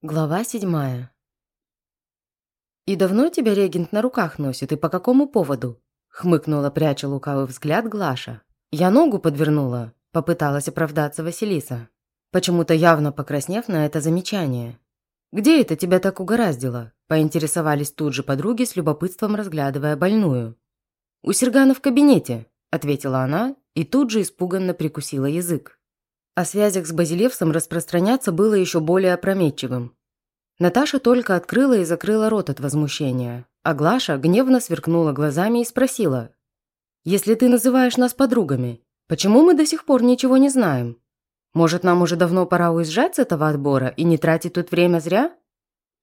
Глава седьмая. «И давно тебя регент на руках носит, и по какому поводу?» Хмыкнула, пряча лукавый взгляд Глаша. «Я ногу подвернула», – попыталась оправдаться Василиса. Почему-то явно покраснев на это замечание. «Где это тебя так угораздило?» – поинтересовались тут же подруги с любопытством разглядывая больную. «У Сергана в кабинете», – ответила она и тут же испуганно прикусила язык. О связях с Базилевсом распространяться было еще более опрометчивым. Наташа только открыла и закрыла рот от возмущения, а Глаша гневно сверкнула глазами и спросила. «Если ты называешь нас подругами, почему мы до сих пор ничего не знаем? Может, нам уже давно пора уезжать с этого отбора и не тратить тут время зря?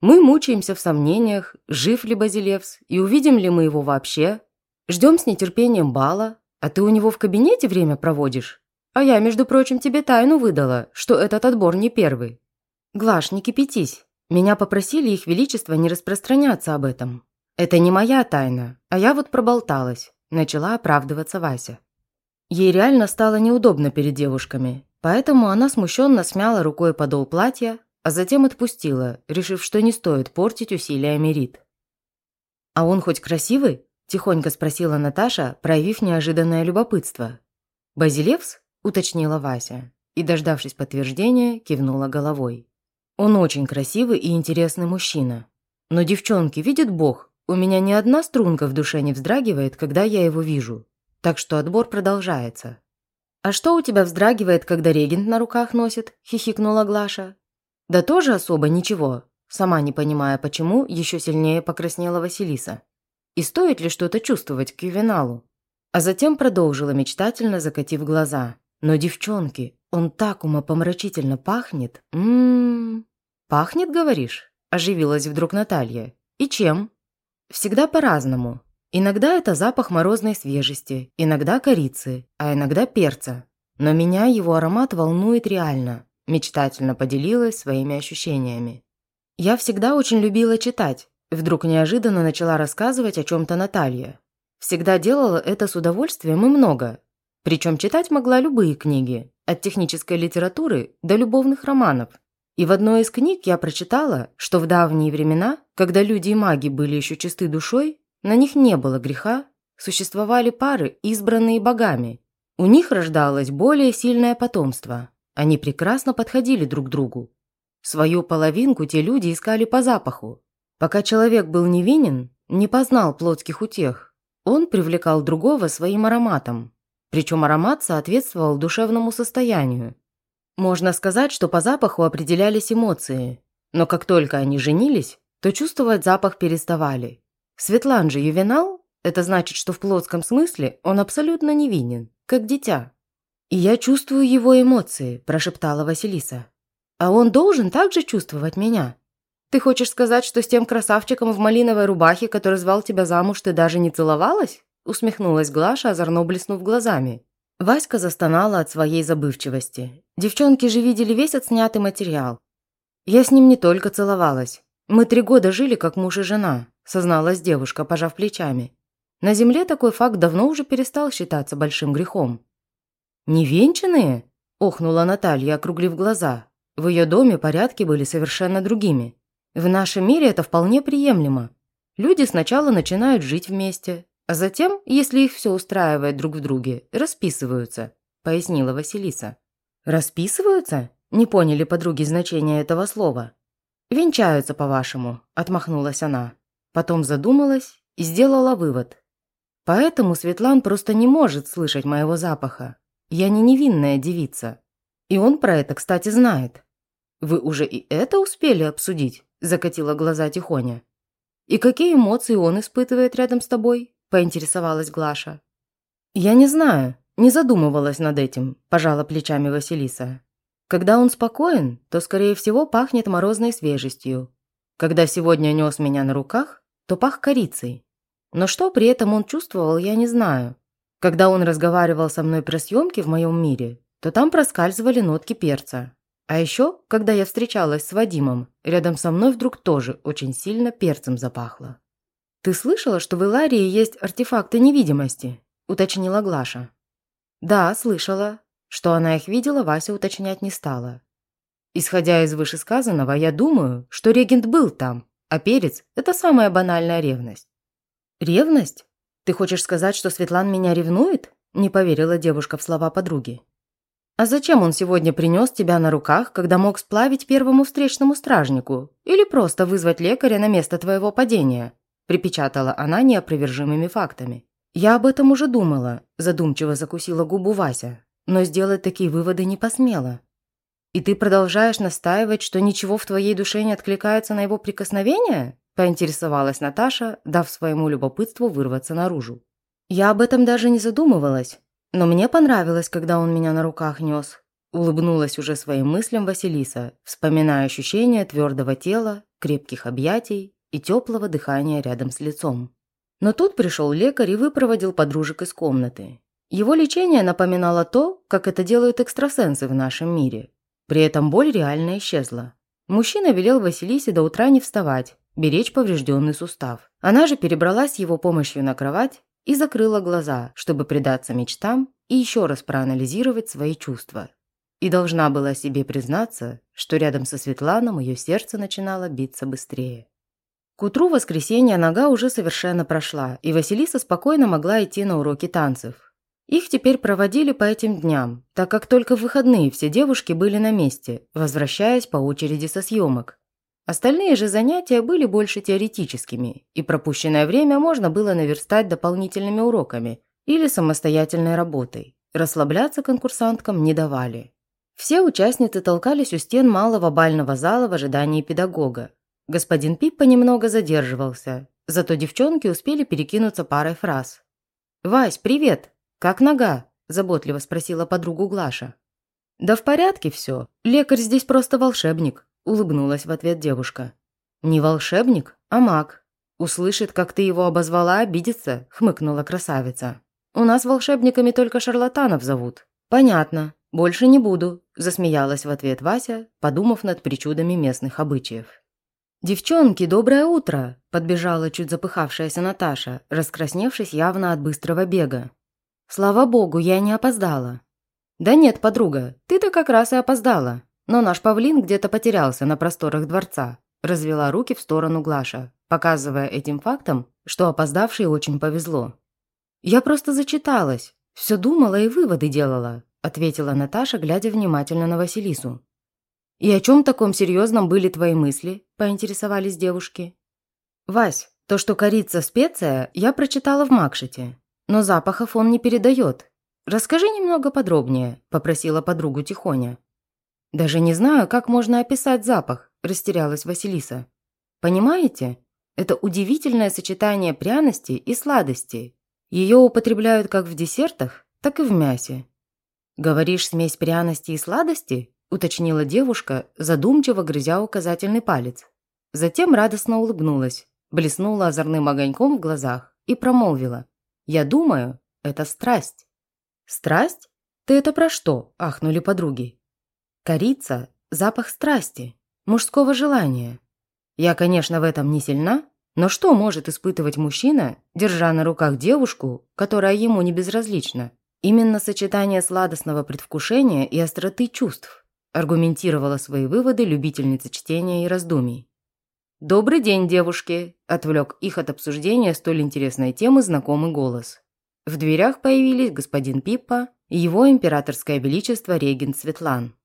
Мы мучаемся в сомнениях, жив ли Базилевс и увидим ли мы его вообще. Ждем с нетерпением бала, а ты у него в кабинете время проводишь?» А я, между прочим, тебе тайну выдала, что этот отбор не первый. Глаш, не кипятись. Меня попросили их величество не распространяться об этом. Это не моя тайна, а я вот проболталась. Начала оправдываться Вася. Ей реально стало неудобно перед девушками, поэтому она смущенно смяла рукой подол платья, а затем отпустила, решив, что не стоит портить усилия Мерит. «А он хоть красивый?» – тихонько спросила Наташа, проявив неожиданное любопытство. «Базилевс?» Уточнила Вася и, дождавшись подтверждения, кивнула головой. Он очень красивый и интересный мужчина. Но девчонки, видит Бог, у меня ни одна струнка в душе не вздрагивает, когда я его вижу. Так что отбор продолжается. «А что у тебя вздрагивает, когда регент на руках носит?» – хихикнула Глаша. «Да тоже особо ничего», сама не понимая почему, еще сильнее покраснела Василиса. И стоит ли что-то чувствовать к ювеналу? А затем продолжила мечтательно, закатив глаза. Но, девчонки, он так умопомрачительно пахнет. Ммм... Пахнет, говоришь? Оживилась вдруг Наталья. И чем? Всегда по-разному. Иногда это запах морозной свежести, иногда корицы, а иногда перца. Но меня его аромат волнует реально. Мечтательно поделилась своими ощущениями. Я всегда очень любила читать. Вдруг неожиданно начала рассказывать о чем-то Наталья. Всегда делала это с удовольствием и много, причем читать могла любые книги, от технической литературы до любовных романов. И в одной из книг я прочитала, что в давние времена, когда люди и маги были еще чисты душой, на них не было греха, существовали пары, избранные богами. У них рождалось более сильное потомство. Они прекрасно подходили друг другу. Свою половинку те люди искали по запаху. Пока человек был невинен, не познал плотских утех, он привлекал другого своим ароматом, причем аромат соответствовал душевному состоянию. Можно сказать, что по запаху определялись эмоции, но как только они женились, то чувствовать запах переставали. Светлан же ювенал – это значит, что в плотском смысле он абсолютно невинен, как дитя. «И я чувствую его эмоции», – прошептала Василиса. «А он должен также чувствовать меня?» «Ты хочешь сказать, что с тем красавчиком в малиновой рубахе, который звал тебя замуж, ты даже не целовалась?» Усмехнулась Глаша, озорно блеснув глазами. Васька застонала от своей забывчивости. Девчонки же видели весь отснятый материал. Я с ним не только целовалась. Мы три года жили как муж и жена, созналась девушка, пожав плечами. На земле такой факт давно уже перестал считаться большим грехом. «Невенчанные?» – охнула Наталья, округлив глаза. В ее доме порядки были совершенно другими. В нашем мире это вполне приемлемо. Люди сначала начинают жить вместе, а затем, если их все устраивает друг в друге, расписываются», – пояснила Василиса. «Расписываются?» – не поняли подруги значения этого слова. «Венчаются, по-вашему», – отмахнулась она. Потом задумалась и сделала вывод. «Поэтому Светлан просто не может слышать моего запаха. Я не невинная девица. И он про это, кстати, знает». «Вы уже и это успели обсудить?» – закатила глаза Тихоня. «И какие эмоции он испытывает рядом с тобой?» – поинтересовалась Глаша. «Я не знаю, не задумывалась над этим», – пожала плечами Василиса. «Когда он спокоен, то, скорее всего, пахнет морозной свежестью. Когда сегодня нес меня на руках, то пах корицей. Но что при этом он чувствовал, я не знаю. Когда он разговаривал со мной про съемки в моем мире, то там проскальзывали нотки перца. А еще, когда я встречалась с Вадимом, рядом со мной вдруг тоже очень сильно перцем запахло. «Ты слышала, что в Иларии есть артефакты невидимости?» – уточнила Глаша. «Да, слышала». Что она их видела, Вася уточнять не стала. Исходя из вышесказанного, я думаю, что регент был там, а перец – это самая банальная ревность». «Ревность? Ты хочешь сказать, что Светлан меня ревнует?» – не поверила девушка в слова подруги. «А зачем он сегодня принес тебя на руках, когда мог сплавить первому встречному стражнику? Или просто вызвать лекаря на место твоего падения?» Припечатала она неопровержимыми фактами. «Я об этом уже думала», – задумчиво закусила губу Вася, но сделать такие выводы не посмела. «И ты продолжаешь настаивать, что ничего в твоей душе не откликается на его прикосновение?» – поинтересовалась Наташа, дав своему любопытству вырваться наружу. «Я об этом даже не задумывалась, но мне понравилось, когда он меня на руках нес. Улыбнулась уже своим мыслям Василиса, вспоминая ощущение твердого тела, крепких объятий и теплого дыхания рядом с лицом. Но тут пришел лекарь и выпроводил подружек из комнаты. Его лечение напоминало то, как это делают экстрасенсы в нашем мире. При этом боль реально исчезла. Мужчина велел Василисе до утра не вставать, беречь поврежденный сустав. Она же перебралась его помощью на кровать и закрыла глаза, чтобы предаться мечтам и еще раз проанализировать свои чувства. И должна была себе признаться, что рядом со Светланом ее сердце начинало биться быстрее. К утру воскресенья нога уже совершенно прошла, и Василиса спокойно могла идти на уроки танцев. Их теперь проводили по этим дням, так как только в выходные все девушки были на месте, возвращаясь по очереди со съемок. Остальные же занятия были больше теоретическими, и пропущенное время можно было наверстать дополнительными уроками или самостоятельной работой. Расслабляться конкурсанткам не давали. Все участницы толкались у стен малого бального зала в ожидании педагога. Господин Пиппа немного задерживался, зато девчонки успели перекинуться парой фраз. «Вась, привет! Как нога?» – заботливо спросила подругу Глаша. «Да в порядке все. Лекарь здесь просто волшебник», Улыбнулась в ответ девушка. «Не волшебник, а маг. Услышит, как ты его обозвала, обидится», – хмыкнула красавица. «У нас волшебниками только шарлатанов зовут». «Понятно. Больше не буду», – засмеялась в ответ Вася, подумав над причудами местных обычаев. «Девчонки, доброе утро!» – подбежала чуть запыхавшаяся Наташа, раскрасневшись явно от быстрого бега. «Слава богу, я не опоздала». «Да нет, подруга, ты-то как раз и опоздала. Но наш павлин где-то потерялся на просторах дворца. Развела руки в сторону Глаша, показывая этим фактом, что опоздавшей очень повезло. «Я просто зачиталась. Все думала и выводы делала», ответила Наташа, глядя внимательно на Василису. «И о чем таком серьезном были твои мысли?» – поинтересовались девушки. «Вась, то, что корица специя, я прочитала в Макшете, но запахов он не передает. Расскажи немного подробнее», – попросила подругу Тихоня. «Даже не знаю, как можно описать запах», – растерялась Василиса. «Понимаете? Это удивительное сочетание пряностей и сладостей. Ее употребляют как в десертах, так и в мясе». «Говоришь, смесь пряностей и сладостей?» – уточнила девушка, задумчиво грызя указательный палец. Затем радостно улыбнулась, блеснула озорным огоньком в глазах и промолвила. «Я думаю, это страсть». «Страсть? Ты это про что?» – ахнули подруги. Корица – запах страсти, мужского желания. Я, конечно, в этом не сильна, но что может испытывать мужчина, держа на руках девушку, которая ему не безразлична? Именно сочетание сладостного предвкушения и остроты чувств аргументировала свои выводы любительница чтения и раздумий. «Добрый день, девушки!» – отвлек их от обсуждения столь интересной темы знакомый голос. В дверях появились господин Пиппа и его императорское величество регент Светлан.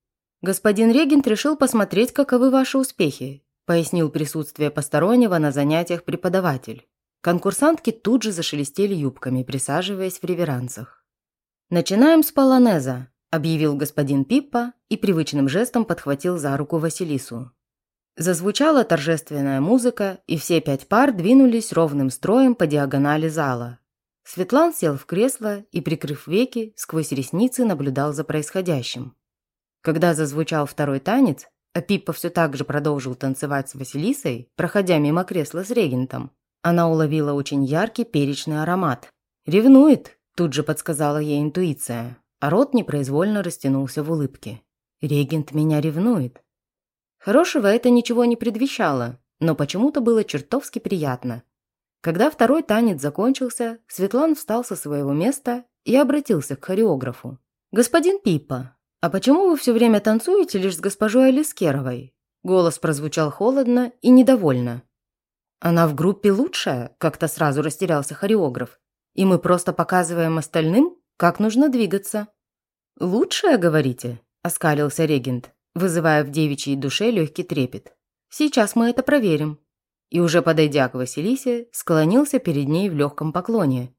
«Господин регент решил посмотреть, каковы ваши успехи», пояснил присутствие постороннего на занятиях преподаватель. Конкурсантки тут же зашелестели юбками, присаживаясь в реверансах. «Начинаем с полонеза», – объявил господин Пиппа и привычным жестом подхватил за руку Василису. Зазвучала торжественная музыка, и все пять пар двинулись ровным строем по диагонали зала. Светлан сел в кресло и, прикрыв веки, сквозь ресницы наблюдал за происходящим. Когда зазвучал второй танец, а Пиппа все так же продолжил танцевать с Василисой, проходя мимо кресла с регентом, она уловила очень яркий перечный аромат. «Ревнует», – тут же подсказала ей интуиция, а рот непроизвольно растянулся в улыбке. «Регент меня ревнует». Хорошего это ничего не предвещало, но почему-то было чертовски приятно. Когда второй танец закончился, Светлан встал со своего места и обратился к хореографу. «Господин Пиппа, «А почему вы все время танцуете лишь с госпожой Алискеровой?» Голос прозвучал холодно и недовольно. «Она в группе лучшая», – как-то сразу растерялся хореограф. «И мы просто показываем остальным, как нужно двигаться». «Лучшая, говорите?» – оскалился регент, вызывая в девичьей душе легкий трепет. «Сейчас мы это проверим». И уже подойдя к Василисе, склонился перед ней в легком поклоне.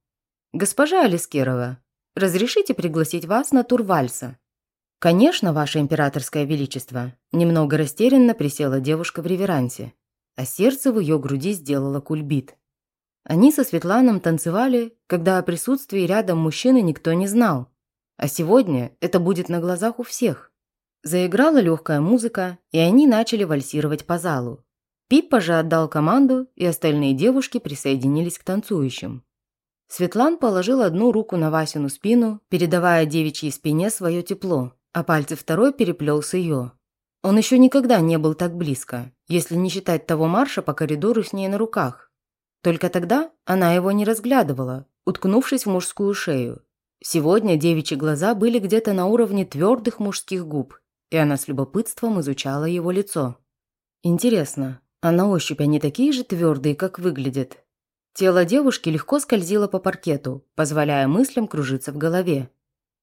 «Госпожа Алискерова, разрешите пригласить вас на тур вальса?» «Конечно, ваше императорское величество», – немного растерянно присела девушка в реверансе, а сердце в ее груди сделало кульбит. Они со Светланом танцевали, когда о присутствии рядом мужчины никто не знал. А сегодня это будет на глазах у всех. Заиграла легкая музыка, и они начали вальсировать по залу. Пиппа же отдал команду, и остальные девушки присоединились к танцующим. Светлан положил одну руку на Васину спину, передавая девичьей спине свое тепло, а пальцы второй переплел с ее. Он еще никогда не был так близко, если не считать того марша по коридору с ней на руках. Только тогда она его не разглядывала, уткнувшись в мужскую шею. Сегодня девичьи глаза были где-то на уровне твердых мужских губ, и она с любопытством изучала его лицо. Интересно, а на ощупь они такие же твердые, как выглядят? Тело девушки легко скользило по паркету, позволяя мыслям кружиться в голове.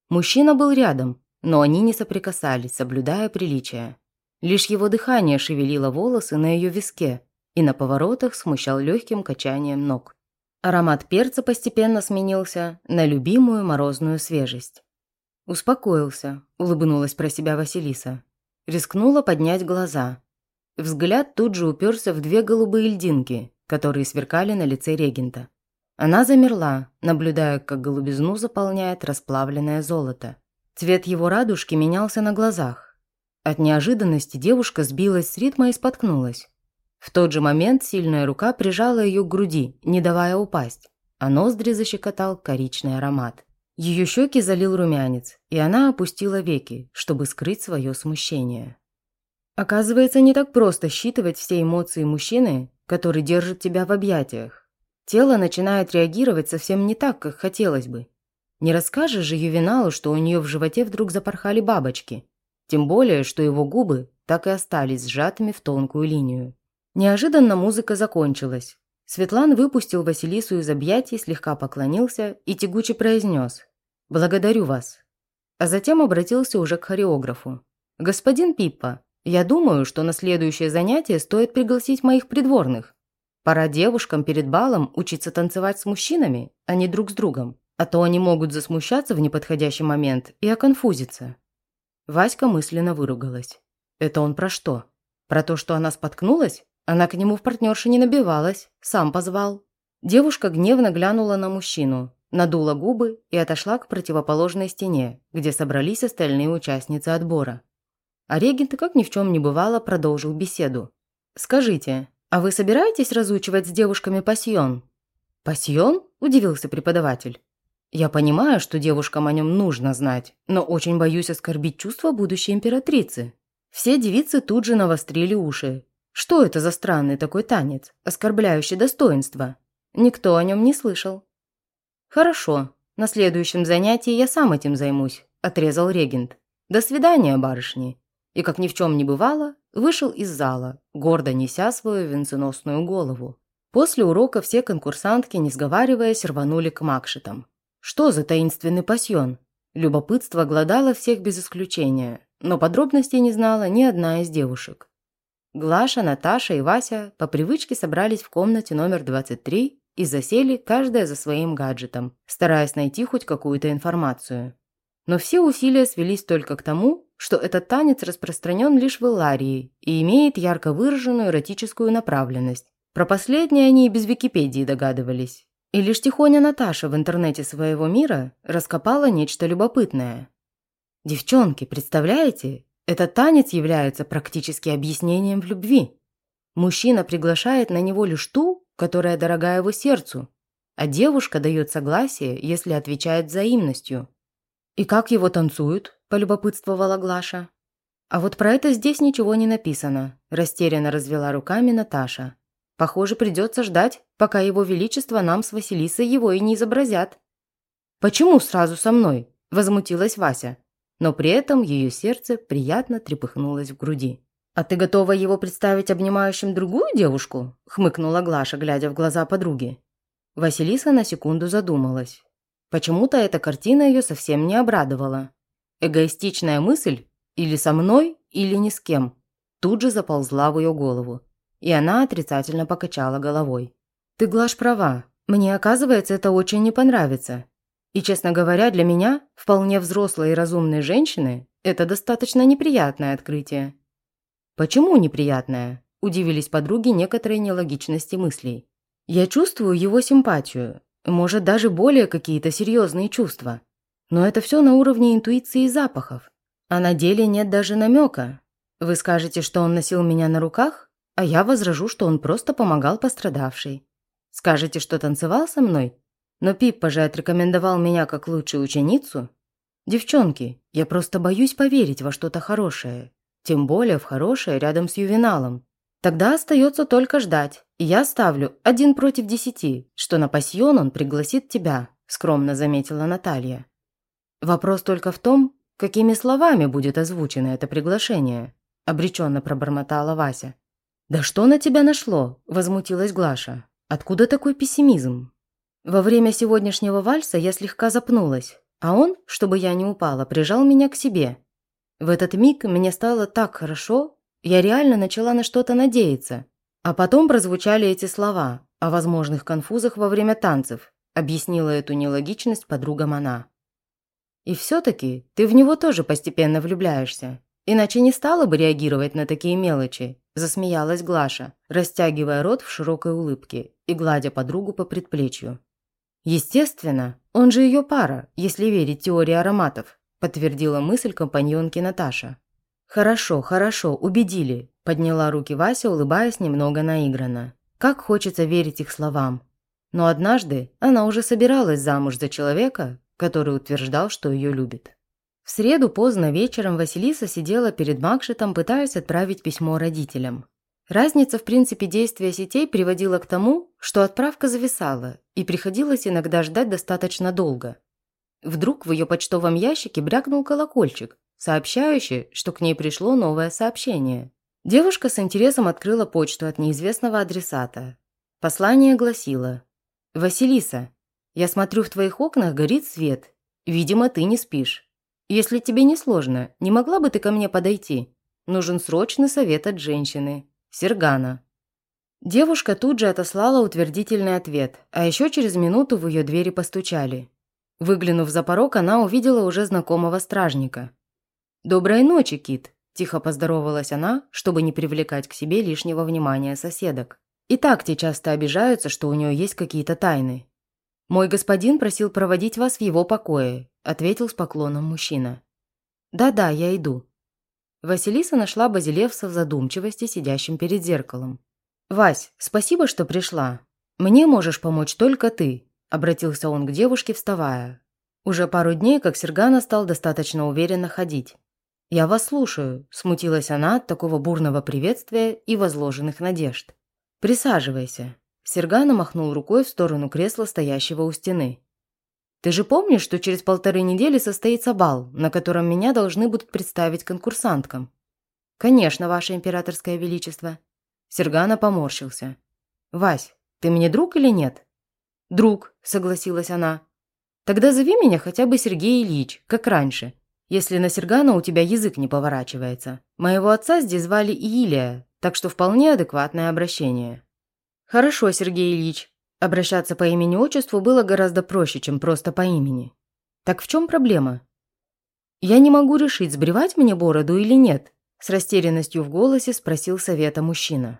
Мужчина был рядом, но они не соприкасались, соблюдая приличия. Лишь его дыхание шевелило волосы на ее виске и на поворотах смущал легким качанием ног. Аромат перца постепенно сменился на любимую морозную свежесть. «Успокоился», – улыбнулась про себя Василиса. Рискнула поднять глаза. Взгляд тут же уперся в две голубые льдинки, которые сверкали на лице регента. Она замерла, наблюдая, как голубизну заполняет расплавленное золото. Цвет его радужки менялся на глазах. От неожиданности девушка сбилась с ритма и споткнулась. В тот же момент сильная рука прижала ее к груди, не давая упасть, а ноздри защекотал коричный аромат. Ее щеки залил румянец, и она опустила веки, чтобы скрыть свое смущение. Оказывается, не так просто считывать все эмоции мужчины, который держит тебя в объятиях. Тело начинает реагировать совсем не так, как хотелось бы. Не расскажешь же Ювеналу, что у нее в животе вдруг запорхали бабочки. Тем более, что его губы так и остались сжатыми в тонкую линию. Неожиданно музыка закончилась. Светлан выпустил Василису из объятий, слегка поклонился и тягуче произнес «Благодарю вас». А затем обратился уже к хореографу. «Господин Пиппа, я думаю, что на следующее занятие стоит пригласить моих придворных. Пора девушкам перед балом учиться танцевать с мужчинами, а не друг с другом а то они могут засмущаться в неподходящий момент и оконфузиться. Васька мысленно выругалась. Это он про что? Про то, что она споткнулась? Она к нему в партнерше не набивалась, сам позвал. Девушка гневно глянула на мужчину, надула губы и отошла к противоположной стене, где собрались остальные участницы отбора. А регент, как ни в чем не бывало, продолжил беседу. «Скажите, а вы собираетесь разучивать с девушками пасьон?» «Пасьон?» – удивился преподаватель. Я понимаю, что девушкам о нем нужно знать, но очень боюсь оскорбить чувства будущей императрицы. Все девицы тут же навострили уши. Что это за странный такой танец, оскорбляющий достоинство? Никто о нем не слышал. Хорошо, на следующем занятии я сам этим займусь, отрезал регент. До свидания, барышни. И как ни в чем не бывало, вышел из зала, гордо неся свою венценосную голову. После урока все конкурсантки, не сговариваясь, рванули к Макшетам. Что за таинственный пасьон? Любопытство глодало всех без исключения, но подробностей не знала ни одна из девушек. Глаша, Наташа и Вася по привычке собрались в комнате номер 23 и засели каждая за своим гаджетом, стараясь найти хоть какую-то информацию. Но все усилия свелись только к тому, что этот танец распространен лишь в Иларии и имеет ярко выраженную эротическую направленность. Про последнее они и без Википедии догадывались. И лишь тихоня Наташа в интернете своего мира раскопала нечто любопытное. Девчонки, представляете? Этот танец является практически объяснением в любви. Мужчина приглашает на него лишь ту, которая дорога его сердцу, а девушка дает согласие, если отвечает взаимностью. «И как его танцуют?» – полюбопытствовала Глаша. «А вот про это здесь ничего не написано», – растерянно развела руками Наташа. Похоже, придется ждать, пока его величество нам с Василисой его и не изобразят». «Почему сразу со мной?» – возмутилась Вася. Но при этом ее сердце приятно трепыхнулось в груди. «А ты готова его представить обнимающим другую девушку?» – хмыкнула Глаша, глядя в глаза подруги. Василиса на секунду задумалась. Почему-то эта картина ее совсем не обрадовала. Эгоистичная мысль или со мной, или ни с кем тут же заползла в ее голову, и она отрицательно покачала головой. «Ты, Глаш, права. Мне, оказывается, это очень не понравится. И, честно говоря, для меня, вполне взрослой и разумной женщины, это достаточно неприятное открытие». «Почему неприятное?» – удивились подруги некоторой нелогичности мыслей. «Я чувствую его симпатию, может, даже более какие-то серьезные чувства. Но это все на уровне интуиции и запахов. А на деле нет даже намека. Вы скажете, что он носил меня на руках, а я возражу, что он просто помогал пострадавшей. Скажете, что танцевал со мной, но Пиппа же отрекомендовал меня как лучшую ученицу. Девчонки, я просто боюсь поверить во что-то хорошее. Тем более в хорошее рядом с ювеналом. Тогда остается только ждать. И я ставлю один против десяти, что на пасьон он пригласит тебя, скромно заметила Наталья. Вопрос только в том, какими словами будет озвучено это приглашение, обреченно пробормотала Вася. «Да что на тебя нашло?» – возмутилась Глаша. «Откуда такой пессимизм?» Во время сегодняшнего вальса я слегка запнулась, а он, чтобы я не упала, прижал меня к себе. В этот миг мне стало так хорошо, я реально начала на что-то надеяться. А потом прозвучали эти слова о возможных конфузах во время танцев, объяснила эту нелогичность подругам она. И все-таки ты в него тоже постепенно влюбляешься. Иначе не стала бы реагировать на такие мелочи, засмеялась Глаша, растягивая рот в широкой улыбке и гладя подругу по предплечью. Естественно, он же ее пара, если верить теории ароматов, подтвердила мысль компаньонки Наташа. «Хорошо, хорошо, убедили», – подняла руки Вася, улыбаясь немного наигранно. Как хочется верить их словам. Но однажды она уже собиралась замуж за человека, который утверждал, что ее любит. В среду поздно вечером Василиса сидела перед Макшетом, пытаясь отправить письмо родителям. Разница в принципе действия сетей приводила к тому, что отправка зависала, и приходилось иногда ждать достаточно долго. Вдруг в ее почтовом ящике брякнул колокольчик, сообщающий, что к ней пришло новое сообщение. Девушка с интересом открыла почту от неизвестного адресата. Послание гласило «Василиса, я смотрю, в твоих окнах горит свет. Видимо, ты не спишь. Если тебе не сложно, не могла бы ты ко мне подойти? Нужен срочный совет от женщины. Сергана». Девушка тут же отослала утвердительный ответ, а еще через минуту в ее двери постучали. Выглянув за порог, она увидела уже знакомого стражника. «Доброй ночи, Кит», – тихо поздоровалась она, чтобы не привлекать к себе лишнего внимания соседок. И так те часто обижаются, что у нее есть какие-то тайны. «Мой господин просил проводить вас в его покое», – ответил с поклоном мужчина. «Да-да, я иду». Василиса нашла Базилевса в задумчивости, сидящим перед зеркалом. «Вась, спасибо, что пришла. Мне можешь помочь только ты», – обратился он к девушке, вставая. Уже пару дней, как Сергана стал достаточно уверенно ходить. «Я вас слушаю», – смутилась она от такого бурного приветствия и возложенных надежд. «Присаживайся». Сергана махнул рукой в сторону кресла, стоящего у стены. «Ты же помнишь, что через полторы недели состоится бал, на котором меня должны будут представить конкурсанткам?» «Конечно, ваше императорское величество». Сергана поморщился. «Вась, ты мне друг или нет?» «Друг», – согласилась она. «Тогда зови меня хотя бы Сергей Ильич, как раньше если на Сергана у тебя язык не поворачивается. Моего отца здесь звали Илия, так что вполне адекватное обращение». «Хорошо, Сергей Ильич». Обращаться по имени-отчеству было гораздо проще, чем просто по имени. «Так в чем проблема?» «Я не могу решить, сбривать мне бороду или нет», с растерянностью в голосе спросил совета мужчина.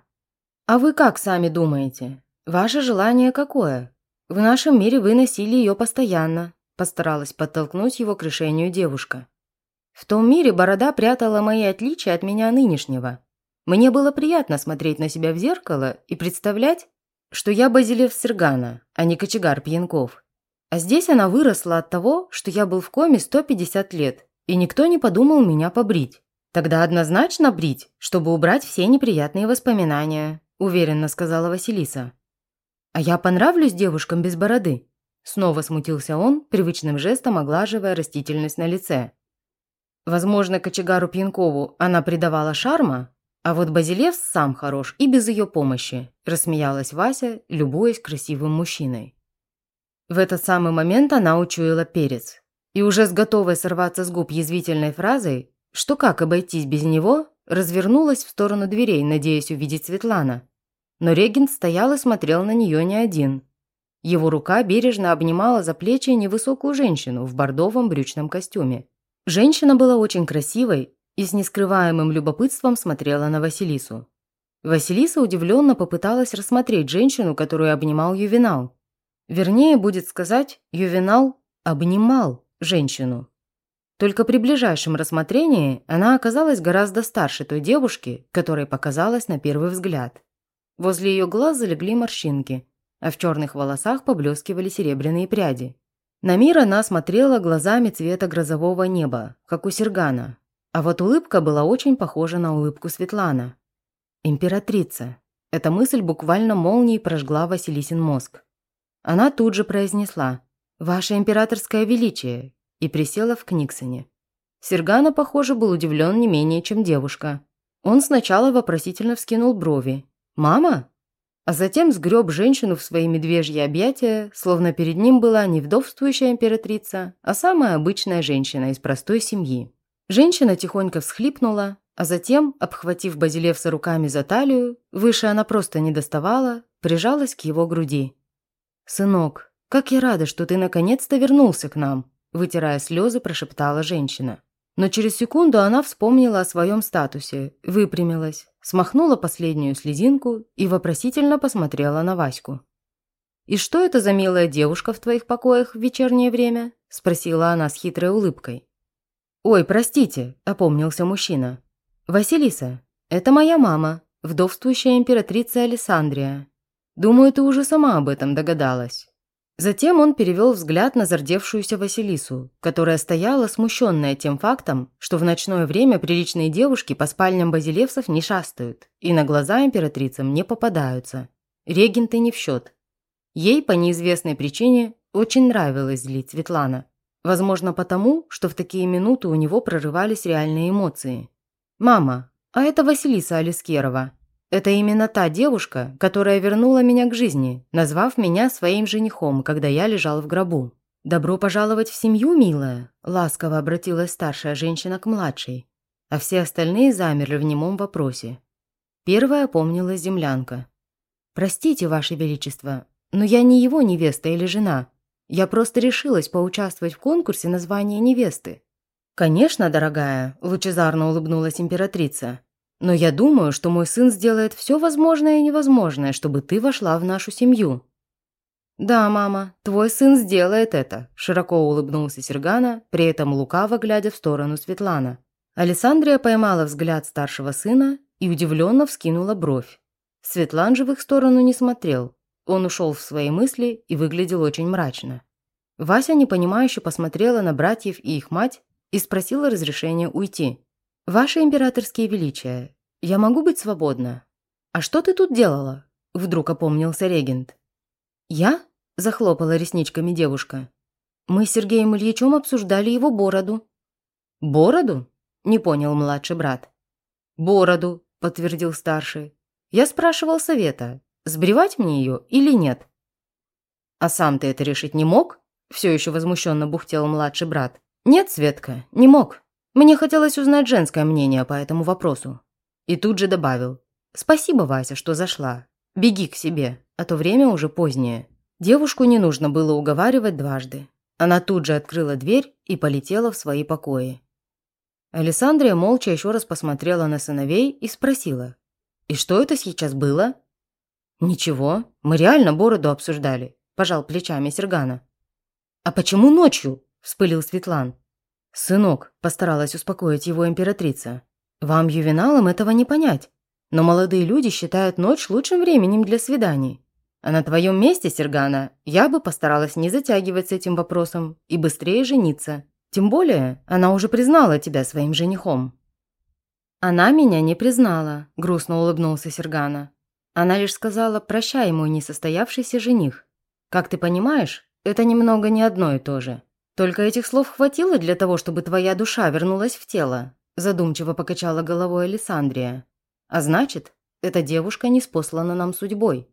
«А вы как сами думаете? Ваше желание какое? В нашем мире вы носили ее постоянно», постаралась подтолкнуть его к решению девушка. В том мире борода прятала мои отличия от меня нынешнего. Мне было приятно смотреть на себя в зеркало и представлять, что я Базилев Сергана, а не кочегар Пьянков. А здесь она выросла от того, что я был в коме 150 лет, и никто не подумал меня побрить. Тогда однозначно брить, чтобы убрать все неприятные воспоминания, уверенно сказала Василиса. А я понравлюсь девушкам без бороды? Снова смутился он, привычным жестом оглаживая растительность на лице. Возможно, кочегару Пьянкову она придавала шарма, а вот Базилевс сам хорош и без ее помощи, рассмеялась Вася, любуясь красивым мужчиной. В этот самый момент она учуяла перец. И уже с готовой сорваться с губ язвительной фразой, что как обойтись без него, развернулась в сторону дверей, надеясь увидеть Светлана. Но регент стоял и смотрел на нее не один. Его рука бережно обнимала за плечи невысокую женщину в бордовом брючном костюме. Женщина была очень красивой и с нескрываемым любопытством смотрела на Василису. Василиса удивленно попыталась рассмотреть женщину, которую обнимал Ювенал. Вернее, будет сказать, Ювенал обнимал женщину. Только при ближайшем рассмотрении она оказалась гораздо старше той девушки, которой показалась на первый взгляд. Возле ее глаз залегли морщинки, а в черных волосах поблескивали серебряные пряди. На мир она смотрела глазами цвета грозового неба, как у Сергана, а вот улыбка была очень похожа на улыбку Светлана. «Императрица». Эта мысль буквально молнией прожгла Василисин мозг. Она тут же произнесла «Ваше императорское величие» и присела в Книксоне. Сергана, похоже, был удивлен не менее, чем девушка. Он сначала вопросительно вскинул брови. «Мама?» А затем сгреб женщину в свои медвежьи объятия, словно перед ним была не вдовствующая императрица, а самая обычная женщина из простой семьи. Женщина тихонько всхлипнула, а затем, обхватив Базилевса руками за талию, выше она просто не доставала, прижалась к его груди. «Сынок, как я рада, что ты наконец-то вернулся к нам!» Вытирая слезы, прошептала женщина. Но через секунду она вспомнила о своем статусе, выпрямилась, смахнула последнюю слезинку и вопросительно посмотрела на Ваську. «И что это за милая девушка в твоих покоях в вечернее время?» – спросила она с хитрой улыбкой. «Ой, простите», – опомнился мужчина. «Василиса, это моя мама, вдовствующая императрица Александрия. Думаю, ты уже сама об этом догадалась». Затем он перевел взгляд на зардевшуюся Василису, которая стояла смущенная тем фактом, что в ночное время приличные девушки по спальням базилевсов не шастают и на глаза императрицам не попадаются. Регенты не в счет. Ей по неизвестной причине очень нравилось злить Светлана. Возможно, потому, что в такие минуты у него прорывались реальные эмоции. «Мама, а это Василиса Алискерова», это именно та девушка, которая вернула меня к жизни, назвав меня своим женихом, когда я лежал в гробу. «Добро пожаловать в семью, милая», – ласково обратилась старшая женщина к младшей, а все остальные замерли в немом вопросе. Первая помнила землянка. «Простите, Ваше Величество, но я не его невеста или жена. Я просто решилась поучаствовать в конкурсе на звание невесты». «Конечно, дорогая», – лучезарно улыбнулась императрица. Но я думаю, что мой сын сделает все возможное и невозможное, чтобы ты вошла в нашу семью». «Да, мама, твой сын сделает это», – широко улыбнулся Сергана, при этом лукаво глядя в сторону Светлана. Александрия поймала взгляд старшего сына и удивленно вскинула бровь. Светлан же в их сторону не смотрел. Он ушел в свои мысли и выглядел очень мрачно. Вася непонимающе посмотрела на братьев и их мать и спросила разрешения уйти. «Ваше императорские величия, я могу быть свободна?» «А что ты тут делала?» – вдруг опомнился регент. «Я?» – захлопала ресничками девушка. «Мы с Сергеем Ильичем обсуждали его бороду». «Бороду?» – не понял младший брат. «Бороду», – подтвердил старший. «Я спрашивал совета, сбривать мне ее или нет?» «А сам ты это решить не мог?» – все еще возмущенно бухтел младший брат. «Нет, Светка, не мог. Мне хотелось узнать женское мнение по этому вопросу. И тут же добавил. «Спасибо, Вася, что зашла. Беги к себе, а то время уже позднее». Девушку не нужно было уговаривать дважды. Она тут же открыла дверь и полетела в свои покои. Александрия молча еще раз посмотрела на сыновей и спросила. «И что это сейчас было?» «Ничего, мы реально бороду обсуждали», – пожал плечами Сергана. «А почему ночью?» – вспылил Светлан. «Сынок», – постаралась успокоить его императрица, – «вам, ювеналам, этого не понять. Но молодые люди считают ночь лучшим временем для свиданий. А на твоем месте, Сергана, я бы постаралась не затягивать с этим вопросом и быстрее жениться. Тем более, она уже признала тебя своим женихом». «Она меня не признала», – грустно улыбнулся Сергана. «Она лишь сказала, прощай, мой несостоявшийся жених. Как ты понимаешь, это немного не одно и то же». Только этих слов хватило для того, чтобы твоя душа вернулась в тело, задумчиво покачала головой Александрия. А значит, эта девушка не спослана нам судьбой.